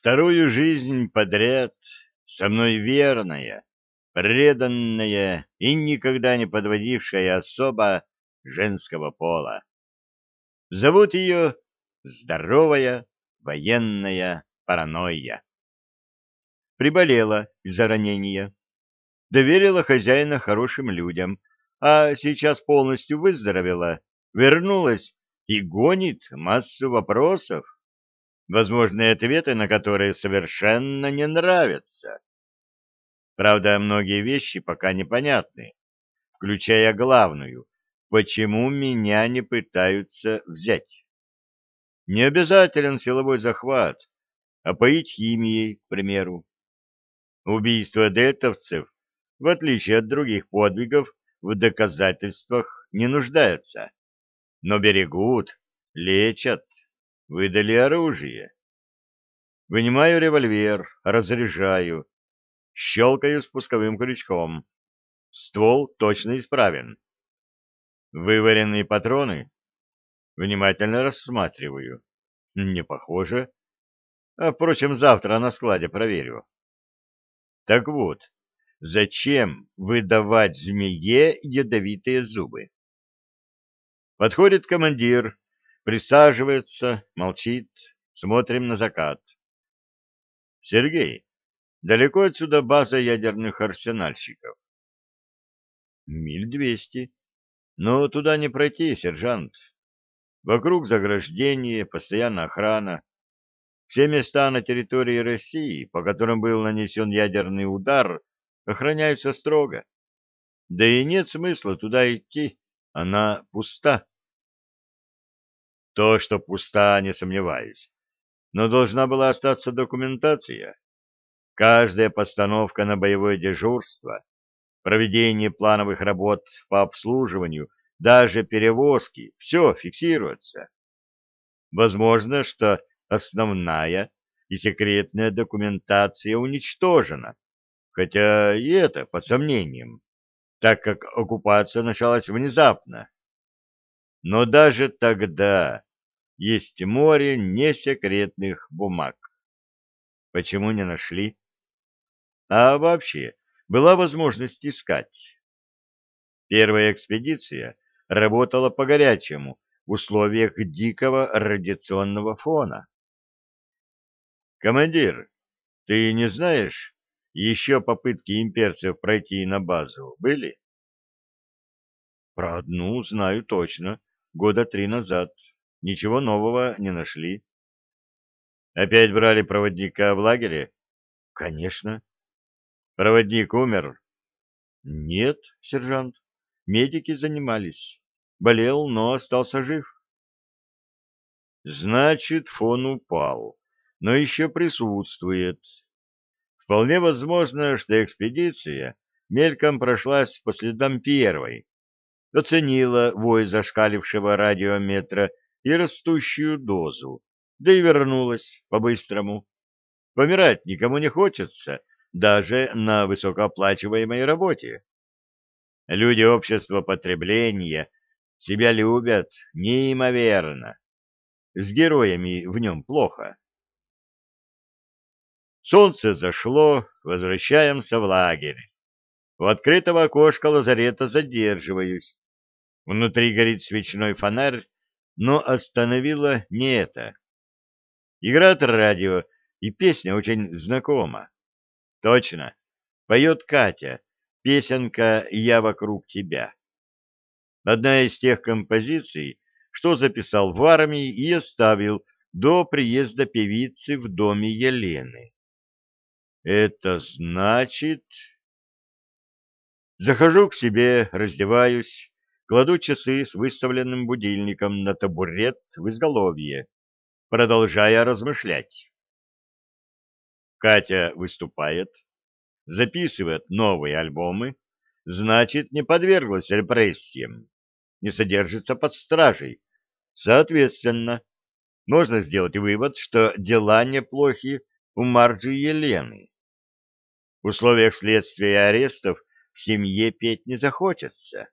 Вторую жизнь подряд со мной верная, преданная и никогда не подводившая особа женского пола. Зовут ее здоровая военная паранойя. Приболела из-за ранения. Доверила хозяина хорошим людям, а сейчас полностью выздоровела, вернулась и гонит массу вопросов, возможные ответы на которые совершенно не нравятся. Правда, многие вещи пока непонятны, включая главную, почему меня не пытаются взять. Не обязателен силовой захват, а поить химией, к примеру. Убийство дельтовцев, в отличие от других подвигов, в доказательствах не нуждается. Но берегут, лечат, выдали оружие. Вынимаю револьвер, разряжаю, щелкаю спусковым крючком. Ствол точно исправен. Вываренные патроны Внимательно рассматриваю. Не похоже. А, впрочем, завтра на складе проверю. Так вот, зачем выдавать змее ядовитые зубы? Подходит командир, присаживается, молчит, смотрим на закат. Сергей, далеко отсюда база ядерных арсенальщиков? Миль двести. Но туда не пройти, сержант. Вокруг заграждение, постоянная охрана. Все места на территории России, по которым был нанесен ядерный удар, охраняются строго. Да и нет смысла туда идти, она пуста. То, что пуста, не сомневаюсь. Но должна была остаться документация. Каждая постановка на боевое дежурство, проведение плановых работ по обслуживанию – даже перевозки, все фиксируется. Возможно, что основная и секретная документация уничтожена, хотя и это под сомнением, так как оккупация началась внезапно. Но даже тогда есть море несекретных бумаг. Почему не нашли? А вообще, была возможность искать. Первая экспедиция работала по-горячему в условиях дикого радиационного фона. «Командир, ты не знаешь, еще попытки имперцев пройти на базу были?» «Про одну знаю точно, года три назад. Ничего нового не нашли». «Опять брали проводника в лагере?» «Конечно». «Проводник умер?» «Нет, сержант. Медики занимались. Болел, но остался жив. Значит, фон упал, но еще присутствует. Вполне возможно, что экспедиция мельком прошлась по следам первой, оценила вой зашкалившего радиометра и растущую дозу, да и вернулась по-быстрому. Помирать никому не хочется, даже на высокооплачиваемой работе. Люди общества потребления себя любят неимоверно. С героями в нем плохо. Солнце зашло, возвращаемся в лагерь. У открытого окошка лазарета задерживаюсь. Внутри горит свечной фонарь, но остановило не это. Играет радио, и песня очень знакома. Точно, поет Катя, песенка «Я вокруг тебя». Одна из тех композиций, что записал в армии и оставил до приезда певицы в доме Елены. Это значит... Захожу к себе, раздеваюсь, кладу часы с выставленным будильником на табурет в изголовье, продолжая размышлять. Катя выступает, записывает новые альбомы, значит, не подверглась репрессиям, не содержится под стражей. Соответственно, можно сделать вывод, что дела неплохи у Марджи Елены. В условиях следствия и арестов в семье петь не захочется.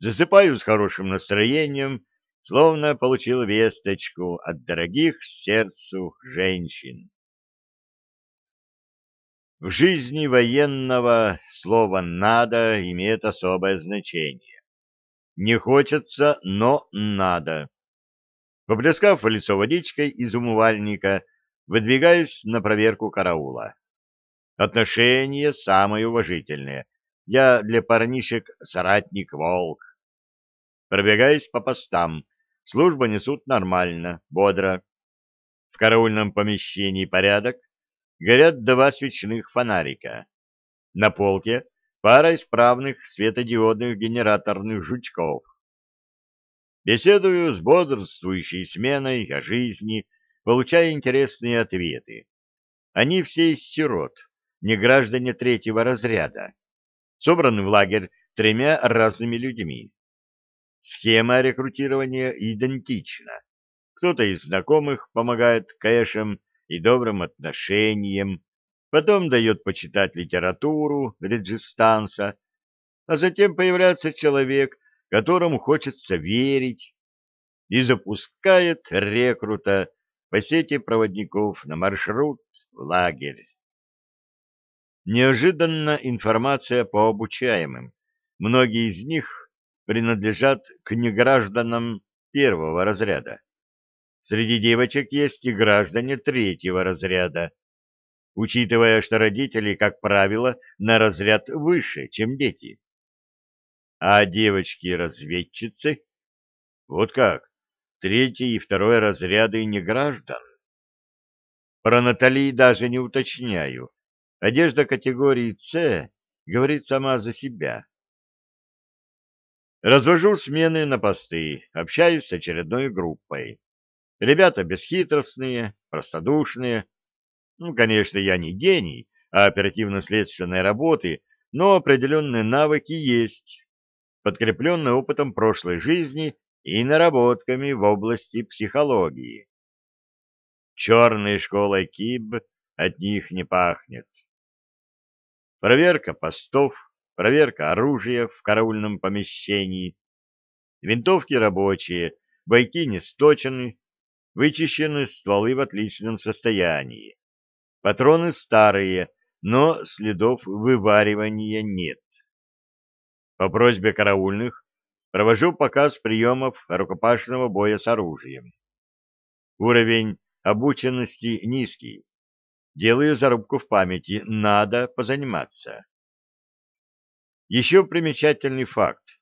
Засыпаю с хорошим настроением, словно получил весточку от дорогих сердцу женщин. В жизни военного слово «надо» имеет особое значение. Не хочется, но надо. Поплескав лицо водичкой из умывальника, выдвигаюсь на проверку караула. Отношения самые уважительные. Я для парнишек соратник-волк. Пробегаюсь по постам. Службу несут нормально, бодро. В караульном помещении порядок. Горят два свечных фонарика. На полке пара исправных светодиодных генераторных жучков. Беседую с бодрствующей сменой о жизни, получая интересные ответы. Они все из сирот, не граждане третьего разряда, собраны в лагерь тремя разными людьми. Схема рекрутирования идентична. Кто-то из знакомых помогает кэшем и добрым отношениям, потом дает почитать литературу Реджистанса, а затем появляется человек, которому хочется верить, и запускает рекрута по сети проводников на маршрут в лагерь. Неожиданно информация по обучаемым. Многие из них принадлежат к негражданам первого разряда. Среди девочек есть и граждане третьего разряда, учитывая, что родители, как правило, на разряд выше, чем дети. А девочки-разведчицы? Вот как, третий и второй разряды не граждан. Про Натали даже не уточняю, Одежда категории «С» говорит сама за себя. Развожу смены на посты, общаюсь с очередной группой. Ребята бесхитростные, простодушные. Ну, конечно, я не гений, а оперативно-следственной работы, но определенные навыки есть, подкрепленные опытом прошлой жизни и наработками в области психологии. Черной школой КИБ от них не пахнет. Проверка постов, проверка оружия в караульном помещении. Винтовки рабочие, бойки не сточены, вычищены стволы в отличном состоянии. Патроны старые, но следов вываривания нет. По просьбе караульных провожу показ приемов рукопашного боя с оружием. Уровень обученности низкий, Делаю зарубку в памяти. Надо позаниматься. Еще примечательный факт.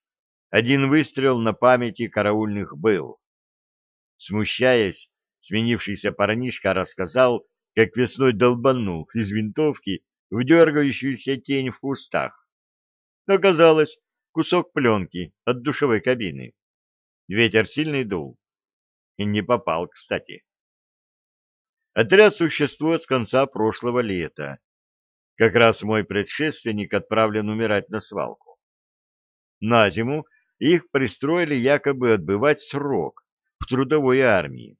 Один выстрел на памяти караульных был. Смущаясь, сменившийся парнишка рассказал, как весной долбанул из винтовки в дергающуюся тень в кустах. Оказалось, кусок пленки от душевой кабины. Ветер сильный дул. И не попал, кстати. Отряд существует с конца прошлого лета. Как раз мой предшественник отправлен умирать на свалку. На зиму их пристроили якобы отбывать срок в трудовой армии.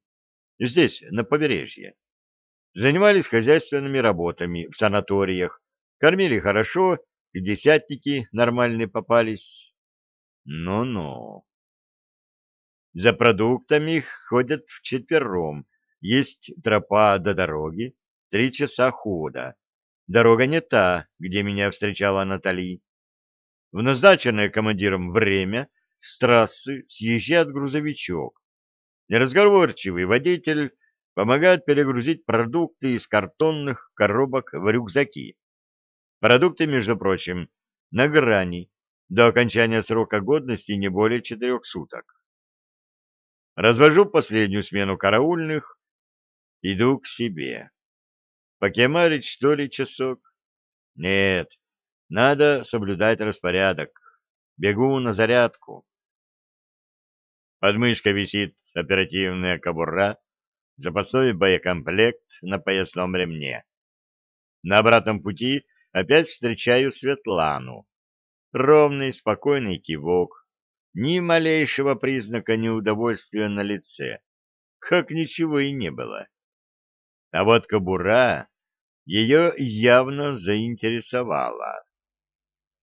Здесь, на побережье. Занимались хозяйственными работами в санаториях, кормили хорошо, и десятники нормальные попались. Ну-ну. За продуктами ходят вчетвером, есть тропа до дороги, три часа хода. Дорога не та, где меня встречала Натали. В назначенное командиром время с трассы съезжает грузовичок. Неразговорчивый водитель помогает перегрузить продукты из картонных коробок в рюкзаки. Продукты, между прочим, на грани, до окончания срока годности не более четырех суток. Развожу последнюю смену караульных, Иду к себе. Покемарить, что ли, часок? Нет, надо соблюдать распорядок. Бегу на зарядку. Под мышкой висит оперативная кобура, запасной боекомплект на поясном ремне. На обратном пути опять встречаю Светлану. Ровный, спокойный кивок. Ни малейшего признака неудовольствия на лице. Как ничего и не было. А вот кобура ее явно заинтересовала.